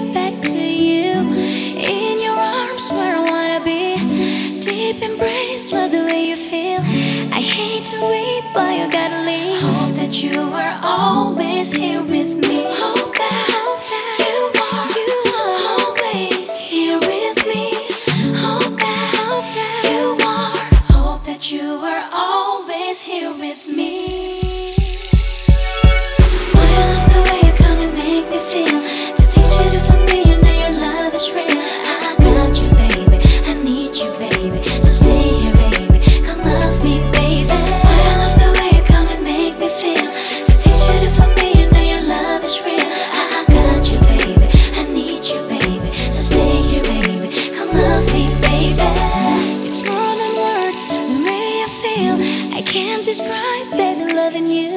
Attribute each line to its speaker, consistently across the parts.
Speaker 1: back to you. In your arms, where I wanna be. Deep embrace, love the way you feel. I hate to weep, but you gotta leave. Hope that you are always here with me. night, baby, loving you.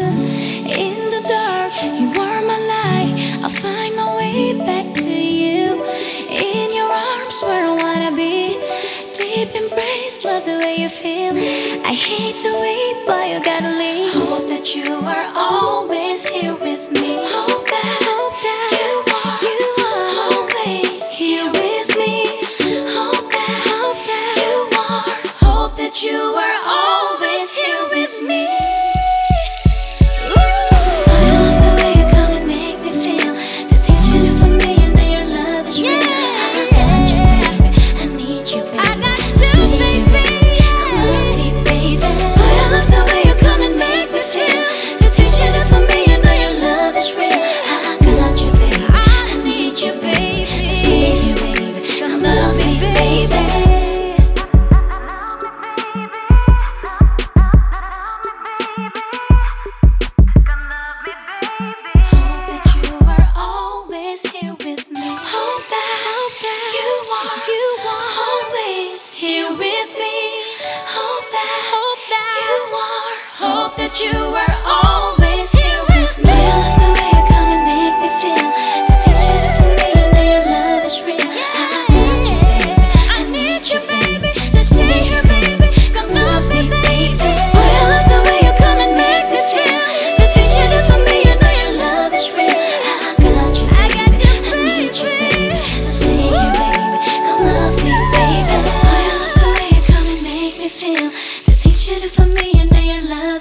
Speaker 1: In the dark, you are my light. I'll find my way back to you. In your arms, where I wanna be. Deep embrace, love the way you feel. I hate to wait, but you gotta leave. Hope that you are always here with me. here with me. Hope that, hope that you are, hope that you are.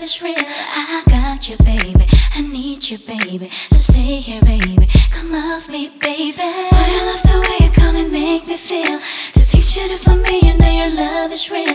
Speaker 1: is real. I got you, baby. I need you, baby. So stay here, baby. Come love me, baby. Boy, I love the way you come and make me feel. The things you do for me, you know your love is real.